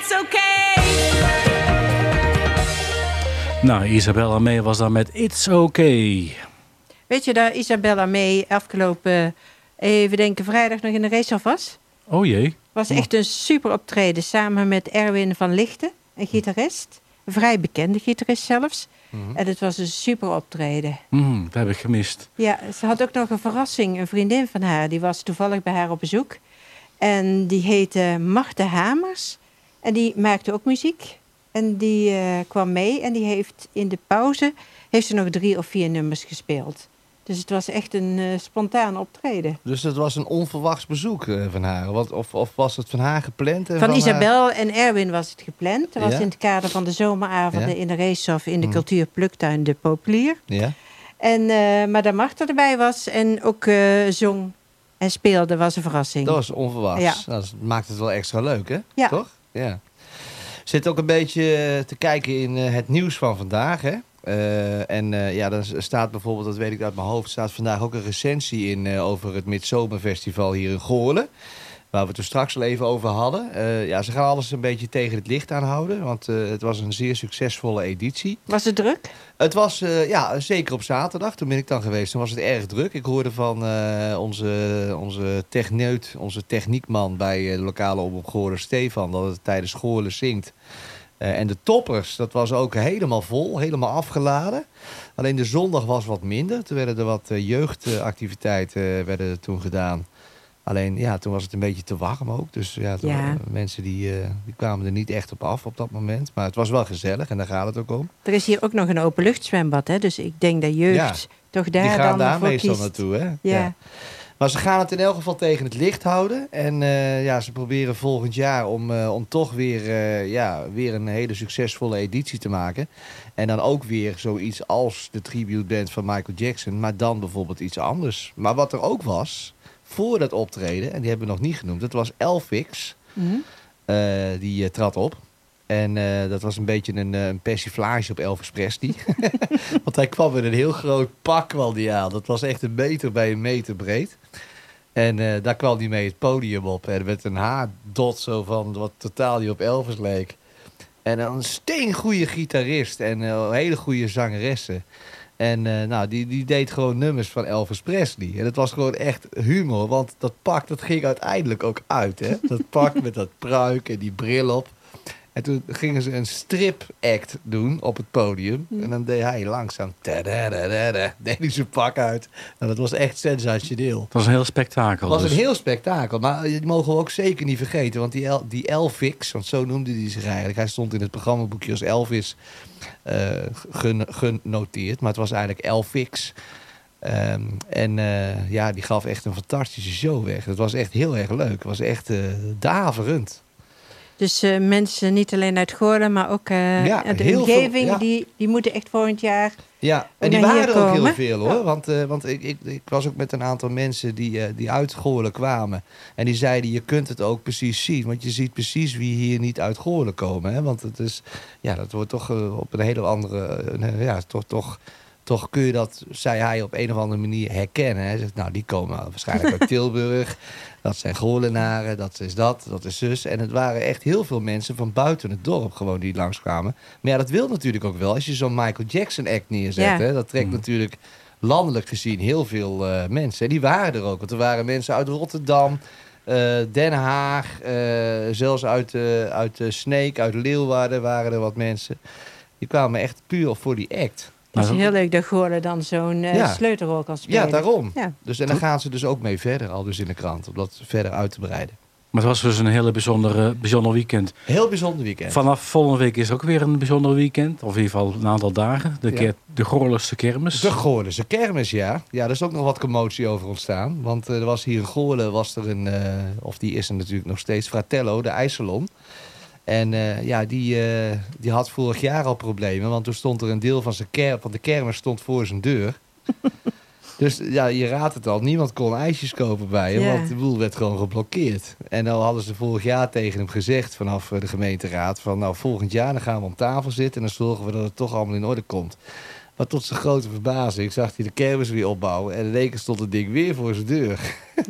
it's okay. Nou, Isabella May was dan met It's Okay. Weet je dat Isabella mee afgelopen, even denken, vrijdag nog in de race af was? Oh jee. Was echt een super optreden samen met Erwin van Lichten, een gitarist. Een vrij bekende gitarist zelfs. En het was een super optreden. Hmm, dat heb ik gemist. Ja, ze had ook nog een verrassing. Een vriendin van haar, die was toevallig bij haar op bezoek. En die heette Marta Hamers. En die maakte ook muziek. En die eh, kwam mee en die heeft in de pauze heeft ze nog drie of vier nummers gespeeld. Dus het was echt een eh, spontaan optreden. Dus het was een onverwachts bezoek eh, van haar. Wat, of, of was het van haar gepland? en Van Isabel en Erwin was het gepland. Dat was Ja? in het kader van de zomeravonden Ja. in de racehof in de Mhm. cultuurpluktuin De Populier. Ja? En, maar dat Marta erbij was en ook zong en speelde, was een verrassing. Dat was onverwachts. Ja. Dat maakt het wel extra leuk, hè? Ja. Toch? Ja. Zit ook een beetje eh, te kijken in eh, het nieuws van vandaag, hè? Eh, en eh, ja, dan staat bijvoorbeeld, dat weet ik uit mijn hoofd, staat vandaag ook een recensie in over het Midzomerfestival hier in Goorlen. Waar we het er straks al even over hadden. Eh, ja, ze gaan alles een beetje tegen het licht aanhouden. Want eh, het was een zeer succesvolle editie. Was het druk? Het was, eh, ja, zeker op zaterdag. Toen ben ik dan geweest. Toen was het erg druk. Ik hoorde van onze, onze techneut, onze techniekman bij de lokale omroep Stefan, dat het tijdens Goorlen zingt. En de toppers, dat was ook helemaal vol, helemaal afgeladen. Alleen de zondag was wat minder. Toen werden er wat jeugdactiviteiten werden er toen gedaan. Alleen ja, toen was het een beetje te warm ook. Dus ja, toen, Ja. eh, mensen die, eh, die kwamen er niet echt op af op dat moment. Maar het was wel gezellig en daar gaat het ook om. Er is hier ook nog een openluchtzwembad, hè? dus ik denk dat jeugd toch daar die gaan dan daar meestal kiest. naartoe, hè? Ja. Maar ze gaan het in elk geval tegen het licht houden. En eh, ja, ze proberen volgend jaar om, om toch weer, ja, weer een hele succesvolle editie te maken. En dan ook weer zoiets als de tribute band van Michael Jackson. Maar dan bijvoorbeeld iets anders. Maar wat er ook was, voor dat optreden, en die hebben we nog niet genoemd. Dat was Elfix. Mhm. Eh, die eh, trad op. En eh, dat was een beetje een, een persiflage op Elvis Presley. Want hij kwam met een heel groot pak kwam die aan. Dat was echt een meter bij een meter breed. En daar kwam hij mee het podium op. En met een haardot zo van wat totaal niet op Elvis leek. En een steengoede gitarist en eh, hele goede zangeressen. En eh, nou, die, die deed gewoon nummers van Elvis Presley. En het was gewoon echt humor. Want dat pak, dat ging uiteindelijk ook uit. Hè? Dat pak met dat pruik en die bril op. En toen gingen ze een strip-act doen op het podium. En dan deed hij langzaam... deed hij zijn pak uit. Nou, dat was echt sensationeel. Het was een heel spektakel. Het was dus. een heel spektakel. Maar die mogen we ook zeker niet vergeten. Want die, El, die Elvix, want zo noemde hij zich eigenlijk. Hij stond in het programmaboekje als Elvis eh, gen- genoteerd. Maar het was eigenlijk Elvix. Ehm, en eh, ja, die gaf echt een fantastische show weg. Het was echt heel erg leuk. Het was echt eh, daverend. Dus eh, mensen niet alleen uit Goorlen, maar ook eh, Ja, de veel, omgeving, ja. die, die moeten echt volgend jaar... Ja, en die waren er ook heel veel hoor. Want, eh, want ik, ik, ik was ook met een aantal mensen die, die uit Goorlen kwamen. En die zeiden, je kunt het ook precies zien. Want je ziet precies wie hier niet uit Goorlen komen. Hè? Want het is, ja, dat wordt toch op een hele andere... ja, toch, toch, toch kun je dat, zei hij, op een of andere manier herkennen. Hij zegt, nou, die komen waarschijnlijk uit Tilburg. Dat zijn Goorlenaren, dat is dat, dat is zus. En het waren echt heel veel mensen van buiten het dorp gewoon die langskwamen. Maar ja, dat wil natuurlijk ook wel. Als je zo'n Michael Jackson act neerzet, Ja. hè, dat trekt natuurlijk landelijk gezien heel veel eh, mensen. En die waren er ook. Want er waren mensen uit Rotterdam, eh, Den Haag, eh, zelfs uit, eh uit eh, Sneek, uit Leeuwarden waren er wat mensen. Die kwamen echt puur voor die act. Het is heel leuk dat Goorlen dan zo'n eh, Ja. sleutelrol kan spelen. Ja, daarom. Ja. Dus, en daar gaan ze dus ook mee verder, al dus in de krant, om dat verder uit te breiden. Maar het was dus een hele bijzondere, bijzonder weekend. Heel bijzonder weekend. Vanaf volgende week is er ook weer een bijzonder weekend. Of in ieder geval een aantal dagen. De, Ja. keer, de Goorlense kermis. De Goorlense kermis, ja. Ja, er is ook nog wat commotie over ontstaan. Want eh, er was hier in Goorlen, was er een, eh, of die is er natuurlijk nog steeds, Fratello, de ijssalon. En eh, ja, die, eh, die had vorig jaar al problemen. Want toen stond er een deel van, zijn ker van de kermis stond voor zijn deur. dus ja, je raadt het al. Niemand kon ijsjes kopen bij hem. Ja. Want de boel werd gewoon geblokkeerd. En dan hadden ze vorig jaar tegen hem gezegd vanaf eh, de gemeenteraad. Van nou, volgend jaar dan gaan we om tafel zitten. En dan zorgen we dat het toch allemaal in orde komt. Maar tot zijn grote verbazing zag hij de kermis weer opbouwen. En in één keer stond het ding weer voor zijn deur.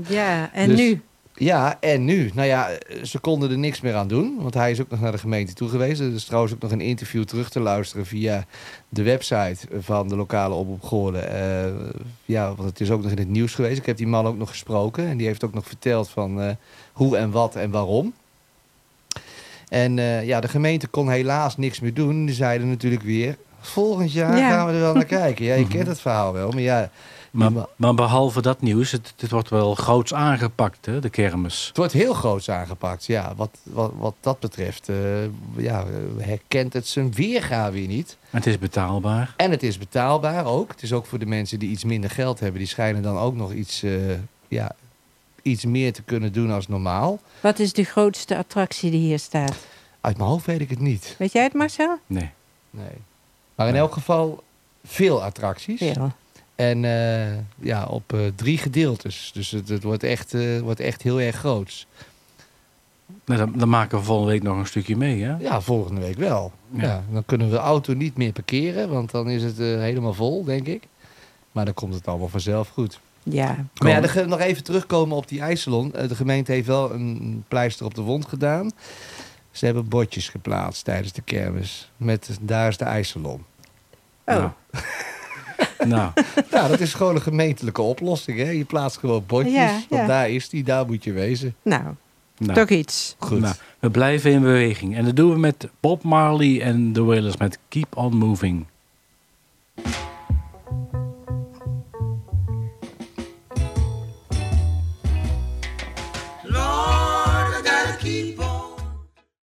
Ja, en Dus- nu? Ja, en nu? Nou ja, ze konden er niks meer aan doen. Want hij is ook nog naar de gemeente toe geweest. Er is trouwens ook nog een interview terug te luisteren via de website van de lokale omroep Goorlen. Eh, ja, want het is ook nog in het nieuws geweest. Ik heb die man ook nog gesproken. En die heeft ook nog verteld van eh, hoe en wat en waarom. En eh, ja, de gemeente kon helaas niks meer doen. Die zeiden natuurlijk weer... Volgend jaar Ja. gaan we er wel naar kijken. Ja, je kent het verhaal wel. Maar ja, Maar, behalve dat nieuws, het, het wordt wel groots aangepakt, hè, de kermis. Het wordt heel groots aangepakt, ja. Wat, wat, wat dat betreft eh, ja, herkent het zijn weerga weer niet. Het is betaalbaar. En het is betaalbaar ook. Het is ook voor de mensen die iets minder geld hebben. Die schijnen dan ook nog iets, eh, ja, iets meer te kunnen doen als normaal. Wat is de grootste attractie die hier staat? Uit mijn hoofd weet ik het niet. Weet jij het, Marcel? Nee. Nee. Maar in elk geval veel attracties. Veel. En eh, ja, op eh, drie gedeeltes. Dus het, het wordt, echt, eh, wordt echt heel erg groots. Nou, dan, dan maken we volgende week nog een stukje mee, hè? Ja, volgende week wel. Ja. Ja. dan kunnen we de auto niet meer parkeren, want dan is het helemaal vol, denk ik. Maar dan komt het allemaal vanzelf goed. Ja. Maar ja, dan gaan we nog even terugkomen op die ijssalon. Eh, de gemeente heeft wel een pleister op de wond gedaan. Ze hebben bordjes geplaatst tijdens de kermis. Met daar is de ijssalon. Oh, Nou. nou, Nou, dat is gewoon een gemeentelijke oplossing. Hè? Je plaatst gewoon bordjes. Ja, Want daar is die, daar moet je wezen. nou, nou, toch iets. Goed. nou, we blijven in beweging. En dat doen we met Bob Marley en de Wailers met Keep On Moving.